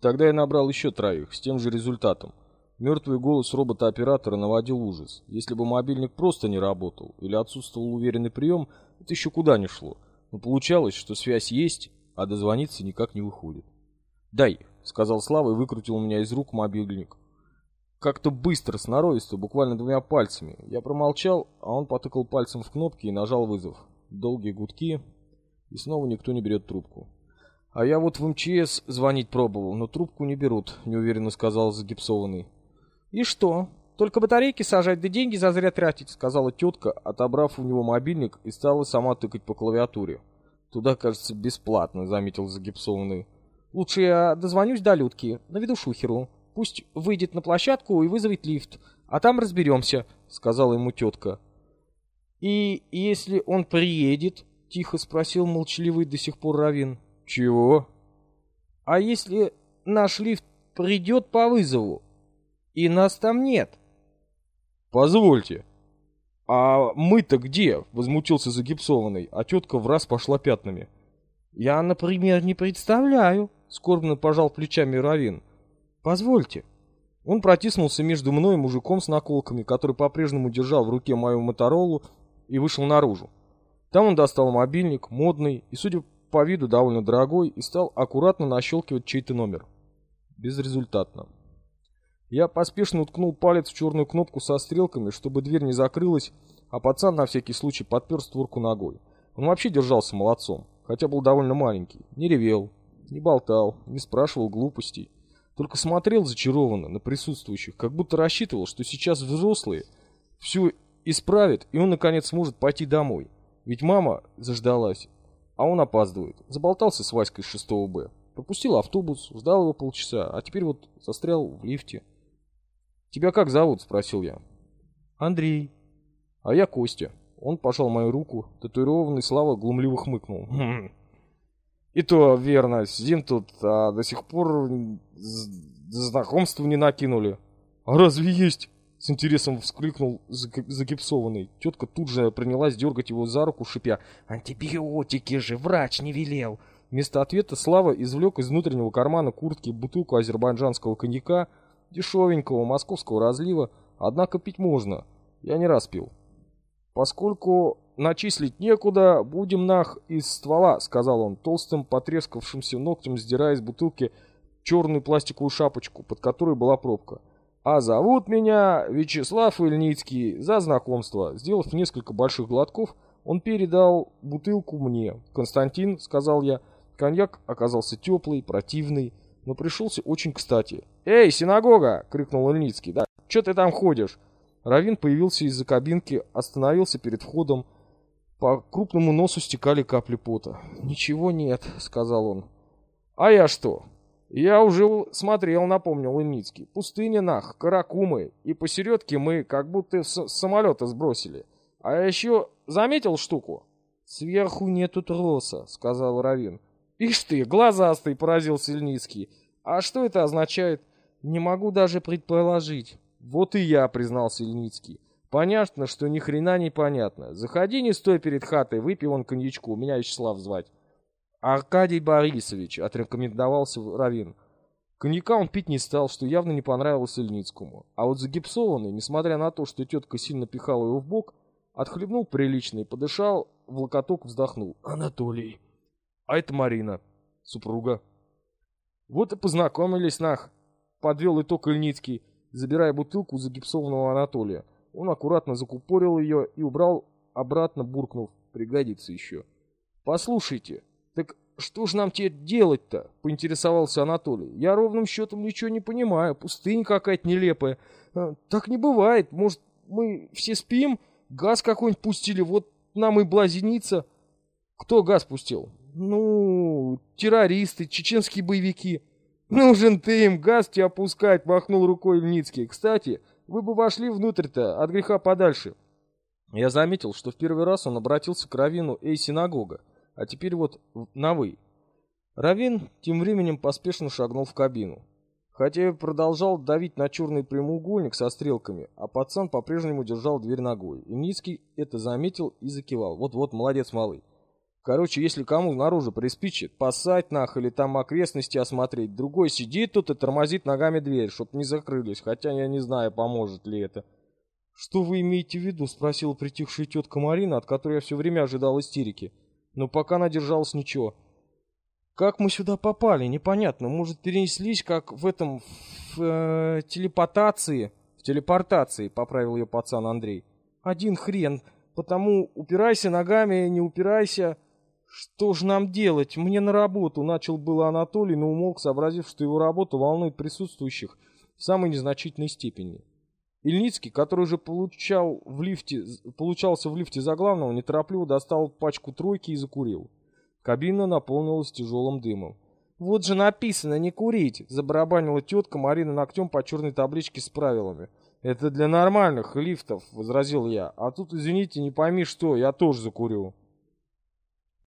Тогда я набрал еще троих, с тем же результатом. Мертвый голос робота-оператора наводил ужас. Если бы мобильник просто не работал или отсутствовал уверенный прием, это еще куда ни шло. Но получалось, что связь есть, а дозвониться никак не выходит. «Дай», — сказал Слава и выкрутил у меня из рук мобильник. Как-то быстро, сноровисто, буквально двумя пальцами. Я промолчал, а он потыкал пальцем в кнопки и нажал вызов. Долгие гудки, и снова никто не берет трубку. «А я вот в МЧС звонить пробовал, но трубку не берут», — неуверенно сказал загипсованный. «И что? Только батарейки сажать, да деньги зазря тратить», — сказала тетка, отобрав у него мобильник и стала сама тыкать по клавиатуре. «Туда, кажется, бесплатно», — заметил загипсованный. «Лучше я дозвонюсь до Людки, наведу шухеру. Пусть выйдет на площадку и вызовет лифт, а там разберемся», — сказала ему тетка. «И если он приедет?» — тихо спросил молчаливый до сих пор Равин. «Чего?» «А если наш лифт придет по вызову, и нас там нет?» «Позвольте». «А мы-то где?» — возмутился загипсованный, а тетка в раз пошла пятнами. «Я, например, не представляю», — скорбно пожал плечами Равин. «Позвольте». Он протиснулся между мной и мужиком с наколками, который по-прежнему держал в руке мою Моторолу, и вышел наружу. Там он достал мобильник, модный и, судя по виду, довольно дорогой, и стал аккуратно нащелкивать чей-то номер. Безрезультатно. Я поспешно уткнул палец в черную кнопку со стрелками, чтобы дверь не закрылась, а пацан на всякий случай подпер створку ногой. Он вообще держался молодцом, хотя был довольно маленький. Не ревел, не болтал, не спрашивал глупостей. Только смотрел зачарованно на присутствующих, как будто рассчитывал, что сейчас взрослые все исправят, и он наконец сможет пойти домой. Ведь мама заждалась, а он опаздывает. Заболтался с Васькой с 6 Б. Пропустил автобус, ждал его полчаса, а теперь вот застрял в лифте. «Тебя как зовут?» – спросил я. «Андрей». «А я Костя». Он пожал мою руку, татуированный Слава глумливо хмыкнул. «Хм. «И то верно, сидим тут, а до сих пор знакомство не накинули». «А разве есть?» С интересом вскрикнул загипсованный. Тетка тут же принялась дергать его за руку, шипя. «Антибиотики же врач не велел!» Вместо ответа Слава извлек из внутреннего кармана куртки бутылку азербайджанского коньяка, дешевенького московского разлива, однако пить можно. Я не раз пил. «Поскольку начислить некуда, будем нах из ствола», — сказал он, толстым потрескавшимся ногтем сдирая из бутылки черную пластиковую шапочку, под которой была пробка. А зовут меня Вячеслав Ильницкий за знакомство. Сделав несколько больших глотков, он передал бутылку мне. Константин, сказал я, коньяк оказался теплый, противный, но пришелся очень кстати. «Эй, синагога!» — крикнул Ильницкий. «Да, что ты там ходишь?» Равин появился из-за кабинки, остановился перед входом. По крупному носу стекали капли пота. «Ничего нет», — сказал он. «А я что? «Я уже смотрел», — напомнил Ильницкий. «Пустыня нах, каракумы, и посередке мы как будто с самолета сбросили. А еще заметил штуку?» «Сверху нету троса», — сказал Равин. «Ишь ты, глазастый!» — поразился Ильницкий. «А что это означает?» «Не могу даже предположить». «Вот и я», — признался Ильницкий. «Понятно, что ни хрена не понятно. Заходи, не стой перед хатой, выпей он коньячку, меня Вячеслав звать». «Аркадий Борисович», — отрекомендовался Равин. Коньяка он пить не стал, что явно не понравилось Ильницкому. А вот загипсованный, несмотря на то, что тетка сильно пихала его в бок, отхлебнул прилично и подышал, в локоток вздохнул. «Анатолий». «А это Марина, супруга». «Вот и познакомились, нах», — подвел итог Ильницкий, забирая бутылку у загипсованного Анатолия. Он аккуратно закупорил ее и убрал обратно, буркнув. «Пригодится еще». «Послушайте», «Так что ж нам теперь делать-то?» — поинтересовался Анатолий. «Я ровным счетом ничего не понимаю. Пустыня какая-то нелепая. А, так не бывает. Может, мы все спим? Газ какой-нибудь пустили? Вот нам и блазеница». «Кто газ пустил?» «Ну, террористы, чеченские боевики». «Нужен ты им газ тебя пускать», — махнул рукой Ильницкий. «Кстати, вы бы вошли внутрь-то, от греха подальше». Я заметил, что в первый раз он обратился к Равину «Эй, синагога». А теперь вот на «вы». Равин тем временем поспешно шагнул в кабину. Хотя и продолжал давить на черный прямоугольник со стрелками, а пацан по-прежнему держал дверь ногой. И Ницкий это заметил и закивал. Вот-вот, молодец, малый. Короче, если кому наружу приспичит, пасать нах или там окрестности осмотреть, другой сидит тут и тормозит ногами дверь, чтоб не закрылись, хотя я не знаю, поможет ли это. «Что вы имеете в виду?» — спросила притихшая тетка Марина, от которой я все время ожидал истерики. Но пока она держалась ничего. «Как мы сюда попали? Непонятно. Может, перенеслись, как в этом... в э, телепортации?» «В телепортации», — поправил ее пацан Андрей. «Один хрен. Потому упирайся ногами, не упирайся...» «Что ж нам делать? Мне на работу!» Начал было Анатолий, но умолк, сообразив, что его работа волнует присутствующих в самой незначительной степени. Ильницкий, который уже получал в лифте, получался в лифте за главного, неторопливо достал пачку тройки и закурил. Кабина наполнилась тяжелым дымом. «Вот же написано «не курить», — забарабанила тетка Марина ногтем по черной табличке с правилами. «Это для нормальных лифтов», — возразил я. «А тут, извините, не пойми что, я тоже закурю».